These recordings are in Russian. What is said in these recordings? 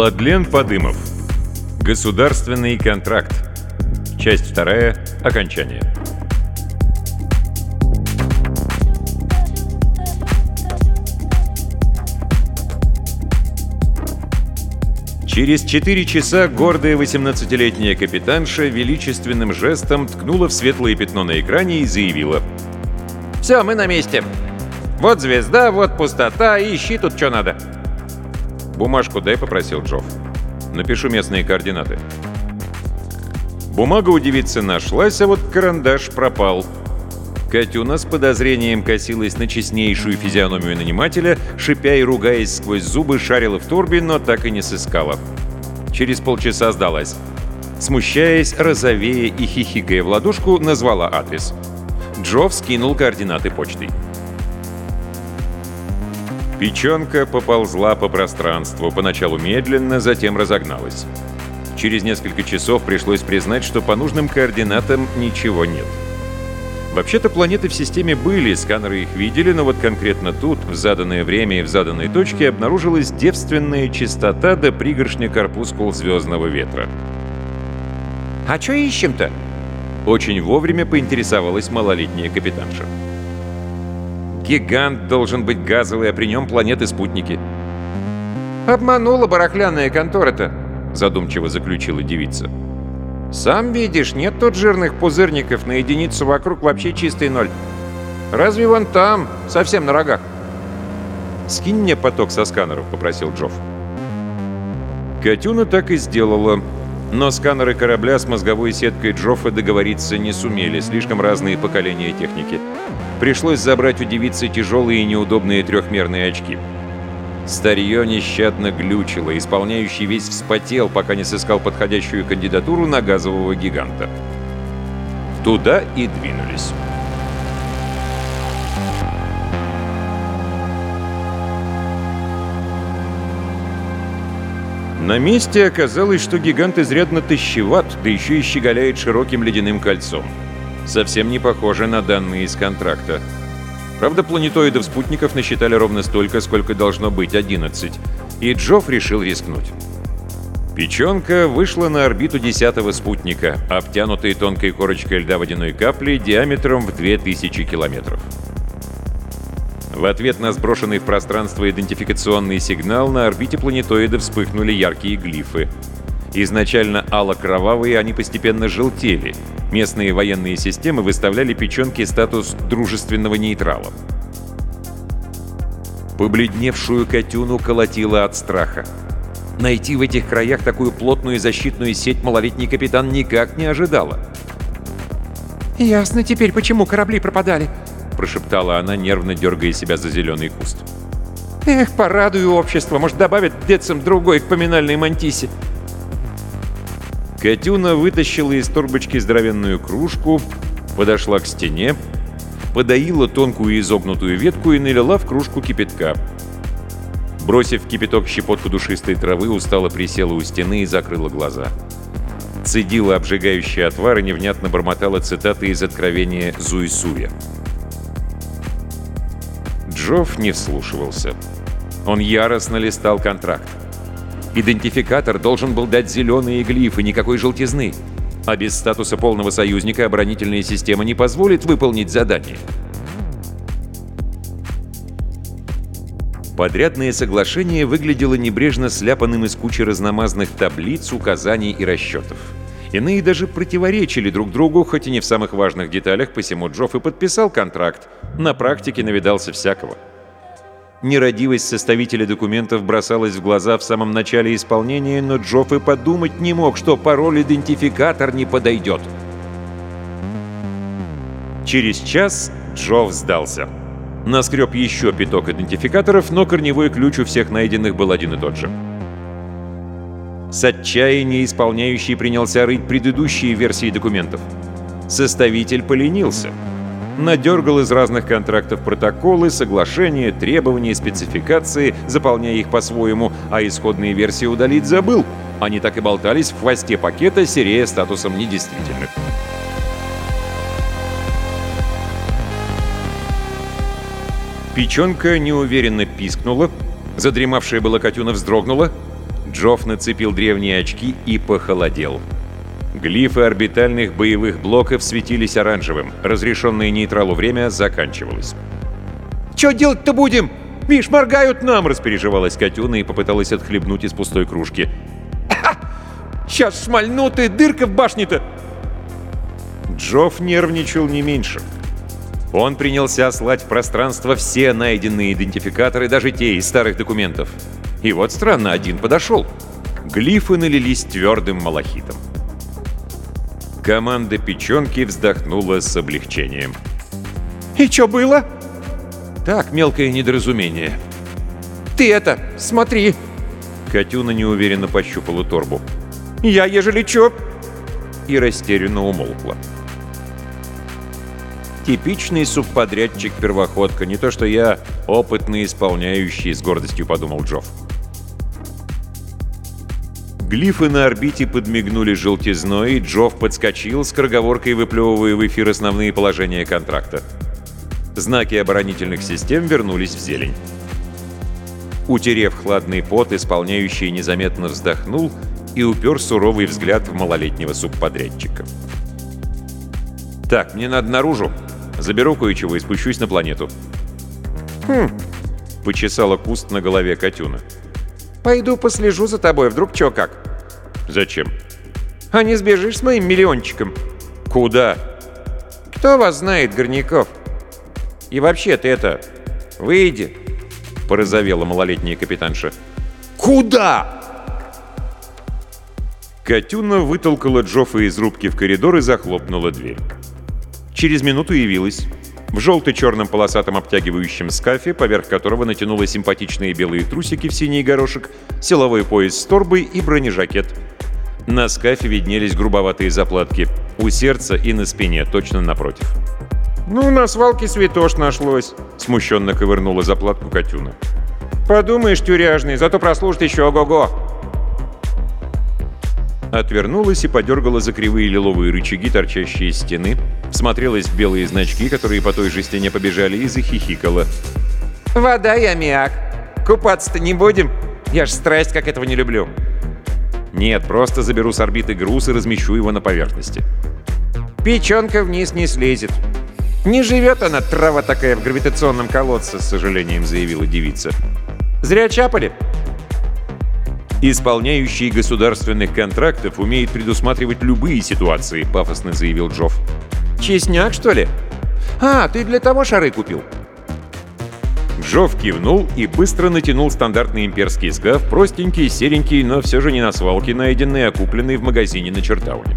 Владлен Подымов. Государственный контракт. Часть вторая. Окончание. Через 4 часа гордая 18-летняя капитанша величественным жестом ткнула в светлое пятно на экране и заявила. «Все, мы на месте. Вот звезда, вот пустота, ищи тут что надо». «Бумажку дай», — попросил Джофф. «Напишу местные координаты». Бумага у девицы нашлась, а вот карандаш пропал. Катюна с подозрением косилась на честнейшую физиономию нанимателя, шипя и ругаясь сквозь зубы, шарила в турбе, но так и не сыскала. Через полчаса сдалась. Смущаясь, розовея и хихикая в ладошку, назвала адрес. Джо скинул координаты почтой. Печенка поползла по пространству, поначалу медленно, затем разогналась. Через несколько часов пришлось признать, что по нужным координатам ничего нет. Вообще-то планеты в системе были, сканеры их видели, но вот конкретно тут, в заданное время и в заданной точке, обнаружилась девственная чистота до пригоршня корпускул звездного ветра. «А что ищем-то?» Очень вовремя поинтересовалась малолетняя капитанша. «Гигант должен быть газовый, а при нем планеты-спутники». «Обманула барахляная контора-то», — задумчиво заключила девица. Сам видишь, нет тут жирных пузырников на единицу вокруг вообще чистый ноль. Разве вон там, совсем на рогах? «Скинь мне поток со сканеров», — попросил Джофф. Катюна так и сделала. Но сканеры корабля с мозговой сеткой Джоффа договориться не сумели, слишком разные поколения техники. Пришлось забрать у девицы тяжелые и неудобные трехмерные очки. Старье нещадно глючило, исполняющий весь вспотел, пока не сыскал подходящую кандидатуру на газового гиганта. Туда и двинулись. На месте оказалось, что гигант изрядно тащеват, да еще и щеголяет широким ледяным кольцом. Совсем не похоже на данные из контракта. Правда, планетоидов-спутников насчитали ровно столько, сколько должно быть — 11. И Джофф решил рискнуть. Печенка вышла на орбиту десятого спутника, обтянутой тонкой корочкой льда водяной капли диаметром в 2000 километров. В ответ на сброшенный в пространство идентификационный сигнал на орбите планетоида вспыхнули яркие глифы. Изначально ало-кровавые, они постепенно желтели — Местные военные системы выставляли печенке статус дружественного нейтрала. Побледневшую Катюну колотила от страха. Найти в этих краях такую плотную защитную сеть малолетний капитан никак не ожидала. «Ясно теперь, почему корабли пропадали», — прошептала она, нервно дергая себя за зеленый куст. «Эх, порадую общество, может, добавят децем другой к поминальной мантисе». Катюна вытащила из торбочки здоровенную кружку, подошла к стене, подоила тонкую изогнутую ветку и налила в кружку кипятка. Бросив кипяток щепотку душистой травы, устало присела у стены и закрыла глаза. Цедила обжигающий отвар и невнятно бормотала цитаты из откровения Зуисуя. Джофф не вслушивался. Он яростно листал контракт. Идентификатор должен был дать зеленые глифы, никакой желтизны. А без статуса полного союзника оборонительная система не позволит выполнить задание. Подрядное соглашение выглядело небрежно сляпанным из кучи разномастных таблиц, указаний и расчетов. Иные даже противоречили друг другу, хоть и не в самых важных деталях, посему Джофф и подписал контракт. На практике навидался всякого. Нерадивость составителя документов бросалась в глаза в самом начале исполнения, но Джофф и подумать не мог, что пароль-идентификатор не подойдет. Через час Джофф сдался. Наскреб еще пяток идентификаторов, но корневой ключ у всех найденных был один и тот же. С отчаяния исполняющий принялся рыть предыдущие версии документов. Составитель поленился — надергал из разных контрактов протоколы, соглашения, требования, спецификации, заполняя их по-своему, а исходные версии удалить забыл. Они так и болтались в хвосте пакета, серея статусом недействительных. Печенка неуверенно пискнула, задремавшая была Катюна вздрогнула. Джофф нацепил древние очки и похолодел. Глифы орбитальных боевых блоков светились оранжевым. Разрешенное нейтралу время заканчивалось. «Чё делать-то будем? Миш, моргают нам!» — распереживалась Катюна и попыталась отхлебнуть из пустой кружки. «Сейчас шмальнут и дырка в башне-то!» Джофф нервничал не меньше. Он принялся слать в пространство все найденные идентификаторы, даже те из старых документов. И вот странно, один подошел. Глифы налились твердым малахитом. Команда печенки вздохнула с облегчением. «И что было?» «Так, мелкое недоразумение». «Ты это, смотри!» Катюна неуверенно пощупала торбу. «Я, ежели чё...» И растерянно умолкла. Типичный субподрядчик-первоходка, не то что я, опытный исполняющий, с гордостью подумал Джофф. Глифы на орбите подмигнули желтизной, и Джофф подскочил, с кроговоркой выплевывая в эфир основные положения контракта. Знаки оборонительных систем вернулись в зелень. Утерев хладный пот, исполняющий незаметно вздохнул и упер суровый взгляд в малолетнего субподрядчика. «Так, мне надо наружу. Заберу кое-чего и спущусь на планету». «Хм», — почесала куст на голове Катюна. «Пойду послежу за тобой, вдруг чё как». «Зачем?» «А не сбежишь с моим миллиончиком?» «Куда?» «Кто вас знает, Горняков? И вообще ты это... Выйди!» Порозовела малолетняя капитанша. «Куда?» Катюна вытолкала Джоффа из рубки в коридор и захлопнула дверь. Через минуту явилась. В желто-черном полосатом обтягивающем скафе, поверх которого натянула симпатичные белые трусики в синий горошек, силовой пояс с торбой и бронежакет. На скафе виднелись грубоватые заплатки. У сердца и на спине, точно напротив. «Ну, на свалке святош нашлось», — смущенно ковырнула заплатку Катюна. «Подумаешь, тюряжный, зато прослужит еще ого-го». Отвернулась и подергала за кривые лиловые рычаги, торчащие из стены, всмотрелась в белые значки, которые по той же стене побежали, и захихикала. «Вода и аммиак. Купаться-то не будем? Я ж страсть как этого не люблю». «Нет, просто заберу с орбиты груз и размещу его на поверхности». «Печенка вниз не слезет. Не живет она, трава такая, в гравитационном колодце», — с сожалением заявила девица. «Зря чапали». «Исполняющий государственных контрактов умеет предусматривать любые ситуации», — пафосно заявил Джофф. «Честняк, что ли? А, ты для того шары купил?» Джофф кивнул и быстро натянул стандартный имперский скаф, простенький, серенький, но все же не на свалке, найденный и купленный в магазине на Чертауне.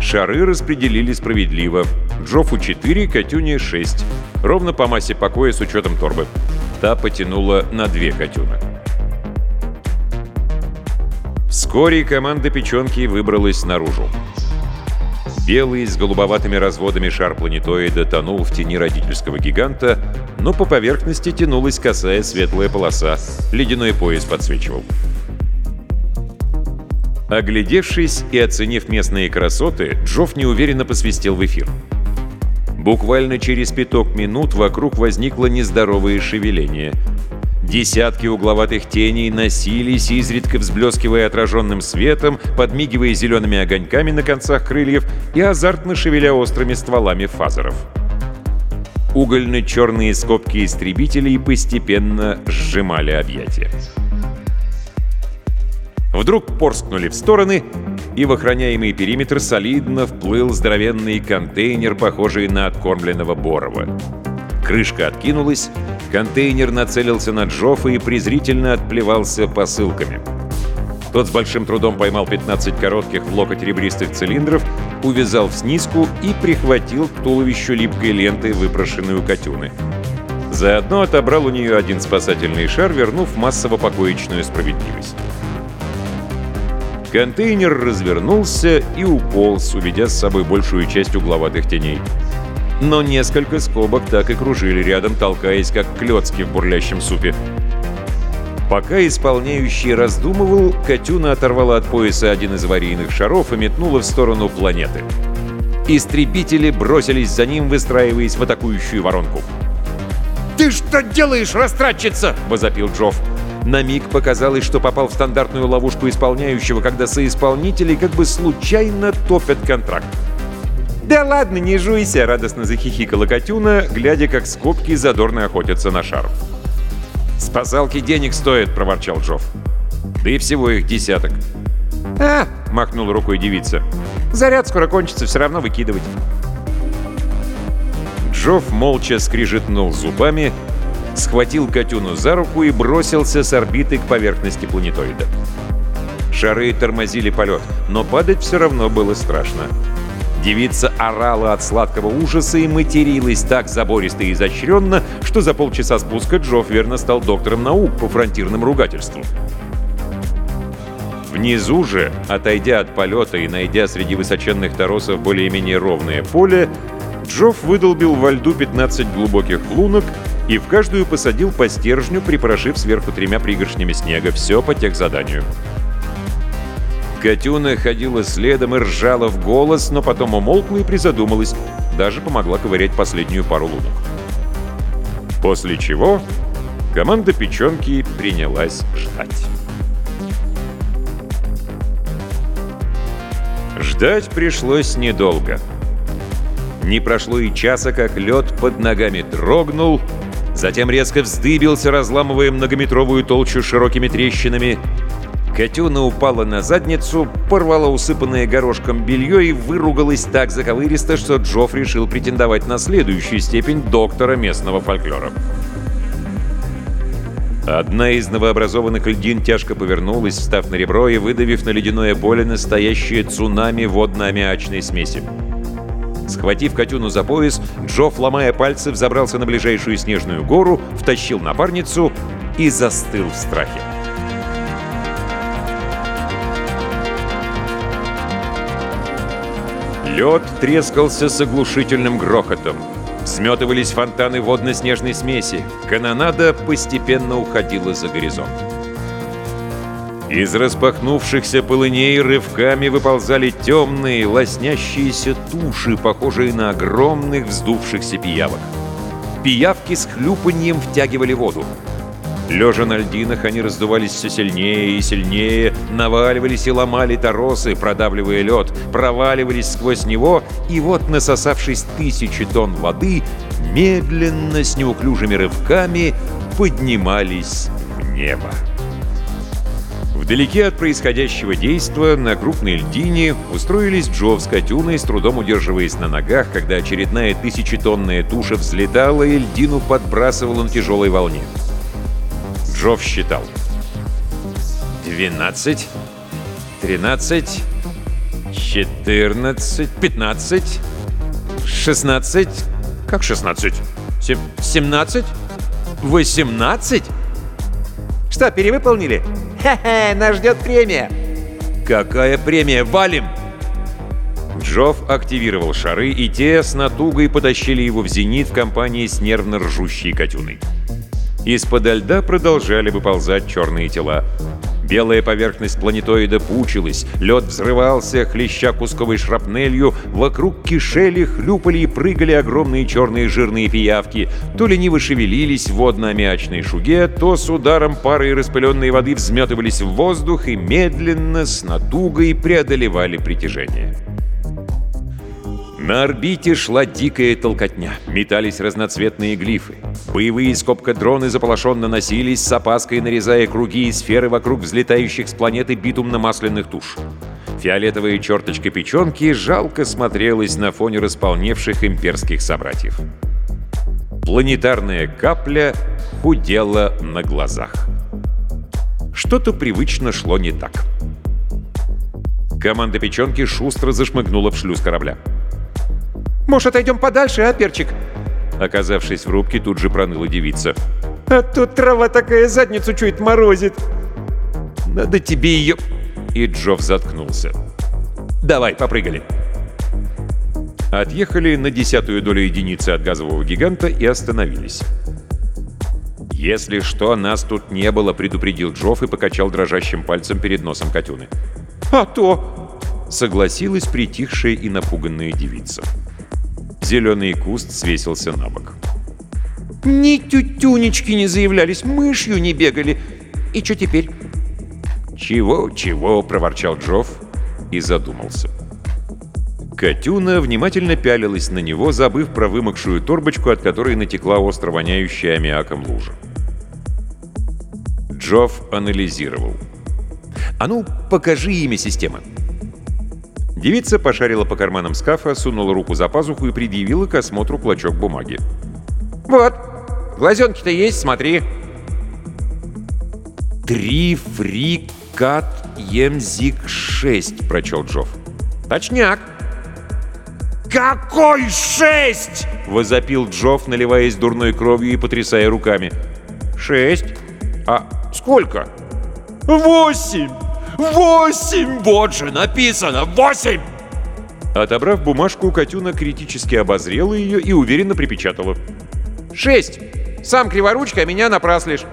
Шары распределили справедливо. Джоффу 4, Катюне 6. Ровно по массе покоя с учетом торбы. Та потянула на две Катюны. Вскоре команда печенки выбралась наружу. Белый с голубоватыми разводами шар планетоида тонул в тени родительского гиганта, но по поверхности тянулась косая светлая полоса, ледяной пояс подсвечивал. Оглядевшись и оценив местные красоты, Джофф неуверенно посвистел в эфир. Буквально через пяток минут вокруг возникло нездоровое шевеление — Десятки угловатых теней носились, изредка взблескивая отраженным светом, подмигивая зелеными огоньками на концах крыльев и азартно шевеля острыми стволами фазеров. Угольно-черные скобки истребителей постепенно сжимали объятия. Вдруг порскнули в стороны, и в охраняемый периметр солидно вплыл здоровенный контейнер, похожий на откормленного Борова. Крышка откинулась, контейнер нацелился на Джоффа и презрительно отплевался посылками. Тот с большим трудом поймал 15 коротких в локоть ребристых цилиндров, увязал в снизку и прихватил к туловищу липкой лентой выпрошенную Катюны. Заодно отобрал у нее один спасательный шар, вернув массово-покоечную справедливость. Контейнер развернулся и уполз, уведя с собой большую часть угловатых теней но несколько скобок так и кружили рядом, толкаясь, как клетки в бурлящем супе. Пока исполняющий раздумывал, Катюна оторвала от пояса один из аварийных шаров и метнула в сторону планеты. Истребители бросились за ним, выстраиваясь в атакующую воронку. «Ты что делаешь, растратчица?» — возопил Джофф. На миг показалось, что попал в стандартную ловушку исполняющего, когда соисполнители как бы случайно топят контракт. «Да ладно, не жуйся!» — радостно захихикала Катюна, глядя, как скобки задорно охотятся на шар. «Спасалки денег стоят», — проворчал Джофф. «Да и всего их десяток». «А!» — махнула рукой девица. «Заряд скоро кончится, все равно выкидывать». Джофф молча скрижетнул зубами, схватил Катюну за руку и бросился с орбиты к поверхности планетоида. Шары тормозили полет, но падать все равно было страшно. Девица орала от сладкого ужаса и материлась так забористо и изощренно, что за полчаса спуска Джофф верно стал доктором наук по фронтирным ругательствам. Внизу же, отойдя от полета и найдя среди высоченных торосов более-менее ровное поле, Джофф выдолбил во льду 15 глубоких лунок и в каждую посадил по стержню, припорошив сверху тремя пригоршнями снега. Все по техзаданию. заданию. Катюна ходила следом и ржала в голос, но потом умолкла и призадумалась. Даже помогла ковырять последнюю пару лунок. После чего команда печенки принялась ждать. Ждать пришлось недолго. Не прошло и часа, как лед под ногами дрогнул, затем резко вздыбился, разламывая многометровую толщу широкими трещинами, Катюна упала на задницу, порвала усыпанное горошком белье и выругалась так заковыристо, что Джофф решил претендовать на следующую степень доктора местного фольклора. Одна из новообразованных льдин тяжко повернулась, встав на ребро и выдавив на ледяное поле настоящее цунами водно-аммиачной смеси. Схватив Катюну за пояс, Джофф, ломая пальцы, взобрался на ближайшую снежную гору, втащил напарницу и застыл в страхе. Лед трескался с оглушительным грохотом. Сметывались фонтаны водно-снежной смеси. Канонада постепенно уходила за горизонт. Из распахнувшихся полыней рывками выползали темные, лоснящиеся туши, похожие на огромных вздувшихся пиявок. Пиявки с хлюпаньем втягивали воду. Лежа на льдинах, они раздувались все сильнее и сильнее, наваливались и ломали торосы, продавливая лед, проваливались сквозь него, и вот, насосавшись тысячи тонн воды, медленно, с неуклюжими рывками поднимались в небо. Вдалеке от происходящего действа на крупной льдине устроились Джо с Катюной, с трудом удерживаясь на ногах, когда очередная тысячетонная туша взлетала и льдину подбрасывала на тяжелой волне. Джов считал. «Двенадцать, тринадцать, четырнадцать, пятнадцать, шестнадцать...» «Как шестнадцать? Сем... Семнадцать? Восемнадцать?» «Что, перевыполнили? Хе-хе, нас ждет премия!» «Какая премия? Валим!» Джофф активировал шары, и те с натугой потащили его в зенит в компании с нервно ржущей Катюной. Из-под льда продолжали выползать черные тела. Белая поверхность планетоида пучилась, лед взрывался, хлеща кусковой шрапнелью, вокруг кишели, хлюпали и прыгали огромные черные жирные пиявки, то лениво шевелились в водно-аммиачной шуге, то с ударом пары распыленной воды взметывались в воздух и медленно, с натугой преодолевали притяжение. На орбите шла дикая толкотня. Метались разноцветные глифы. Боевые скобка-дроны заполошенно носились, с опаской нарезая круги и сферы вокруг взлетающих с планеты битумно-масляных туш. Фиолетовая черточка печенки жалко смотрелась на фоне располневших имперских собратьев. Планетарная капля худела на глазах. Что-то привычно шло не так. Команда печенки шустро зашмыгнула в шлюз корабля. Может, отойдем подальше, а, перчик?» Оказавшись в рубке, тут же проныла девица. «А тут трава такая задницу чует морозит!» «Надо тебе ее...» И Джофф заткнулся. «Давай, попрыгали!» Отъехали на десятую долю единицы от газового гиганта и остановились. «Если что, нас тут не было», — предупредил Джофф и покачал дрожащим пальцем перед носом Катюны. «А то!» — согласилась притихшая и напуганная девица. Зеленый куст свесился на бок. «Ни тютюнечки не заявлялись, мышью не бегали. И что теперь?» «Чего, чего?» — проворчал Джофф и задумался. Катюна внимательно пялилась на него, забыв про вымокшую торбочку, от которой натекла остро воняющая аммиаком лужа. Джофф анализировал. «А ну, покажи имя системы!» Девица пошарила по карманам скафа, сунула руку за пазуху и предъявила к осмотру клочок бумаги. «Вот, глазенки-то есть, смотри!» «Три фрикат емзик-6», — прочел Джофф. «Точняк!» «Какой шесть?» — возопил Джофф, наливаясь дурной кровью и потрясая руками. «Шесть? А сколько?» «Восемь! Восемь! Вот же написано! Восемь!» Отобрав бумажку, Катюна критически обозрела ее и уверенно припечатала. «Шесть! Сам криворучка, меня напраслишь!»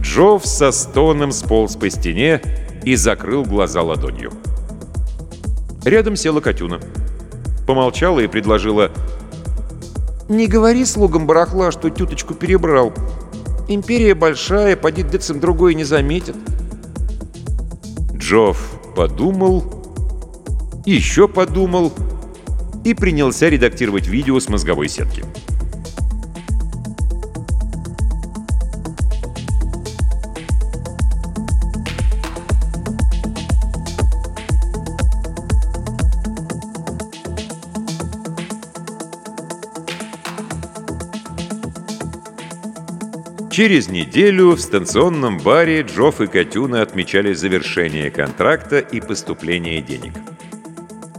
Джофф со стоном сполз по стене и закрыл глаза ладонью. Рядом села Катюна. Помолчала и предложила «Не говори слугам барахла, что тюточку перебрал. Империя большая, поди децим другой не заметит». Джофф подумал, еще подумал и принялся редактировать видео с мозговой сетки. Через неделю в станционном баре Джофф и Катюна отмечали завершение контракта и поступление денег.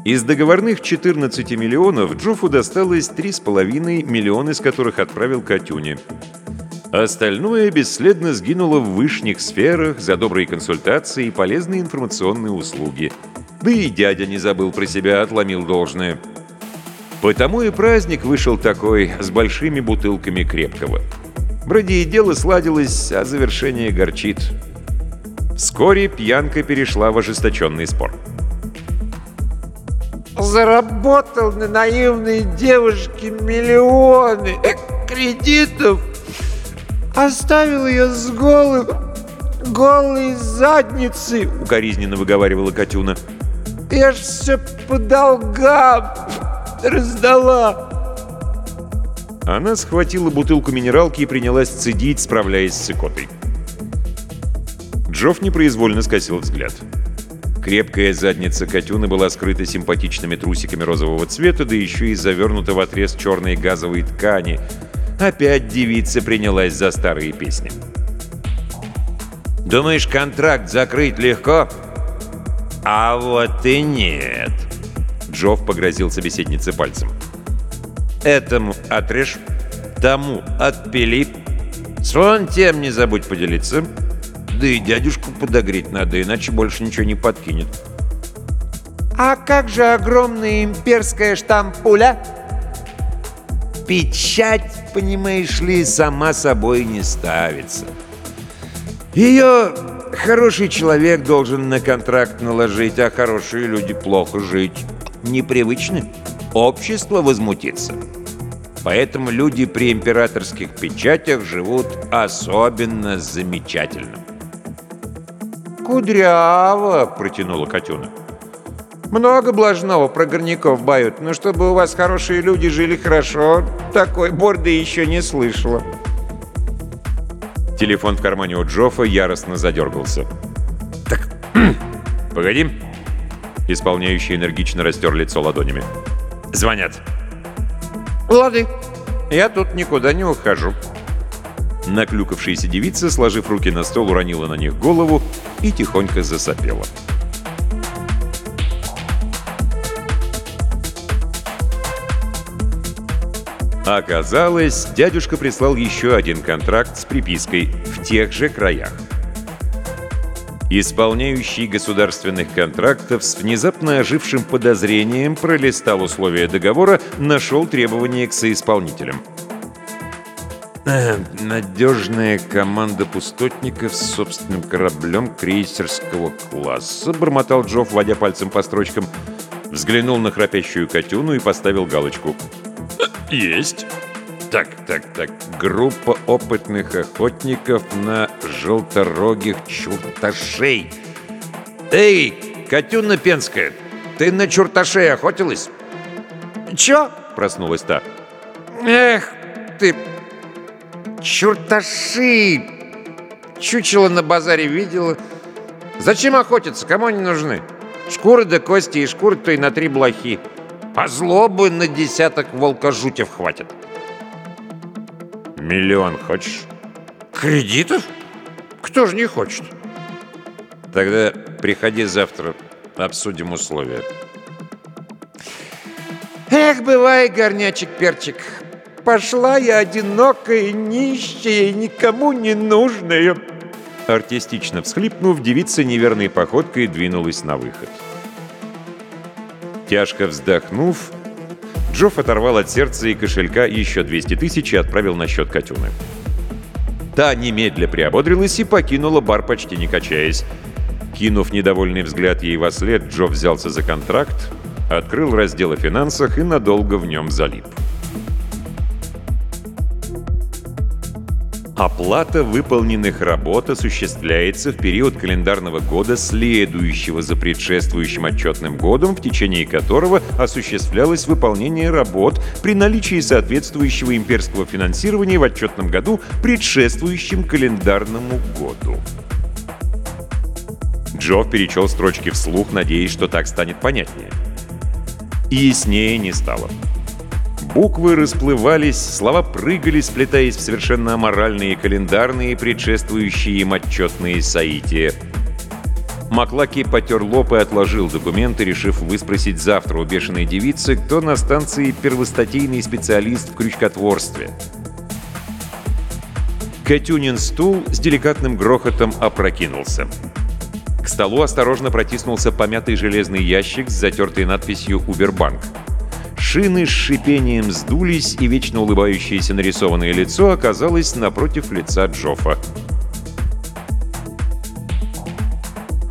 Из договорных 14 миллионов Джоффу досталось 3,5 миллиона, из которых отправил Катюне. Остальное бесследно сгинуло в вышних сферах за добрые консультации и полезные информационные услуги. Да и дядя не забыл про себя, отломил должное. Потому и праздник вышел такой, с большими бутылками крепкого. Вроде и дело сладилось, а завершение горчит. Вскоре пьянка перешла в ожесточенный спор. Заработал на наивной девушке миллионы э, кредитов. Оставил ее с голым, голой задницей. Укоризненно выговаривала Катюна. Я ж все по долгам раздала. Она схватила бутылку минералки и принялась цедить, справляясь с икотой. Джофф непроизвольно скосил взгляд. Крепкая задница Катюны была скрыта симпатичными трусиками розового цвета, да еще и завернута в отрез черной газовой ткани. Опять девица принялась за старые песни. «Думаешь, контракт закрыть легко?» «А вот и нет!» Джофф погрозил собеседнице пальцем. Этому отрежь, тому отпили. С вон тем не забудь поделиться. Да и дядюшку подогреть надо, иначе больше ничего не подкинет. А как же огромная имперская штампуля? Печать, понимаешь ли, сама собой не ставится. Ее хороший человек должен на контракт наложить, а хорошие люди плохо жить. Непривычно общество возмутится. Поэтому люди при императорских печатях живут особенно замечательно. «Кудряво!» — протянула Катюна. «Много блажного про горняков бают, но чтобы у вас хорошие люди жили хорошо, такой борды еще не слышала». Телефон в кармане у Джоффа яростно задергался. «Так, погоди!» Исполняющий энергично растер лицо ладонями. Звонят. Лады, я тут никуда не ухожу. Наклюкавшаяся девица, сложив руки на стол, уронила на них голову и тихонько засопела. Оказалось, дядюшка прислал еще один контракт с припиской «в тех же краях». Исполняющий государственных контрактов с внезапно ожившим подозрением пролистал условия договора, нашел требования к соисполнителям. Э, «Надежная команда пустотников с собственным кораблем крейсерского класса», бормотал Джофф, водя пальцем по строчкам, взглянул на храпящую котюну и поставил галочку. «Есть!» Так, так, так. Группа опытных охотников на желторогих чурташей. «Эй, Катюна Пенская, ты на чурташей охотилась?» «Чё?» — проснулась та. «Эх ты, чурташи! Чучело на базаре видела. Зачем охотиться? Кому они нужны? Шкуры да кости и шкуры-то и на три блохи. А злобы на десяток волкожутев хватит. Миллион хочешь? Кредитов? Кто же не хочет? Тогда приходи завтра, обсудим условия. Эх, бывай, горнячек-перчик. Пошла я одинокая, нищая никому не нужная. Артистично всхлипнув, девица неверной походкой двинулась на выход. Тяжко вздохнув, Джофф оторвал от сердца и кошелька еще 200 тысяч и отправил на счет Катюны. Та немедля приободрилась и покинула бар, почти не качаясь. Кинув недовольный взгляд ей во след, Джо взялся за контракт, открыл раздел о финансах и надолго в нем залип. Оплата выполненных работ осуществляется в период календарного года, следующего за предшествующим отчетным годом, в течение которого осуществлялось выполнение работ при наличии соответствующего имперского финансирования в отчетном году, предшествующем календарному году. Джо перечел строчки вслух, надеясь, что так станет понятнее. И яснее не стало. Буквы расплывались, слова прыгали, сплетаясь в совершенно аморальные календарные, предшествующие им отчетные соития. Маклаки потер лоб и отложил документы, решив выспросить завтра у бешеной девицы, кто на станции первостатейный специалист в крючкотворстве. Катюнин стул с деликатным грохотом опрокинулся. К столу осторожно протиснулся помятый железный ящик с затертой надписью «Убербанк». Шины с шипением сдулись, и вечно улыбающееся нарисованное лицо оказалось напротив лица Джоффа.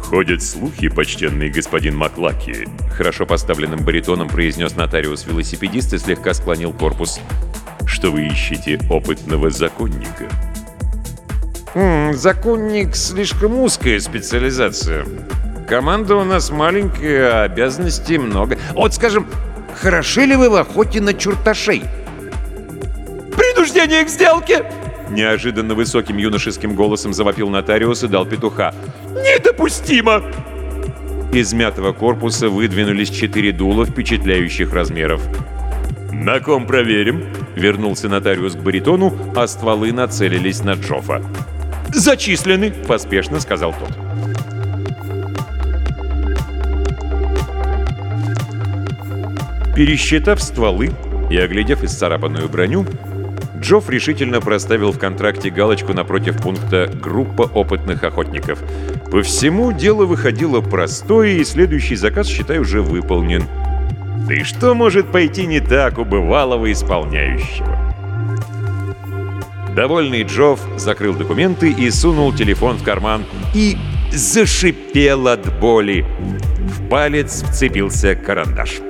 «Ходят слухи, почтенный господин Маклаки», — хорошо поставленным баритоном произнес нотариус-велосипедист и слегка склонил корпус, «что вы ищете опытного законника». М -м, законник слишком узкая специализация. Команда у нас маленькая, а обязанностей много. Вот, скажем, хороши ли вы в охоте на чурташей?» «Принуждение к сделке!» Неожиданно высоким юношеским голосом завопил нотариус и дал петуха. «Недопустимо!» Из мятого корпуса выдвинулись четыре дула впечатляющих размеров. «На ком проверим?» — вернулся нотариус к баритону, а стволы нацелились на Джоффа. «Зачислены!» — поспешно сказал тот. Пересчитав стволы и оглядев исцарапанную броню, Джофф решительно проставил в контракте галочку напротив пункта «Группа опытных охотников». По всему дело выходило простое, и следующий заказ, считай, уже выполнен. Да и что может пойти не так у бывалого исполняющего? Довольный Джофф закрыл документы и сунул телефон в карман и зашипел от боли. В палец вцепился карандаш.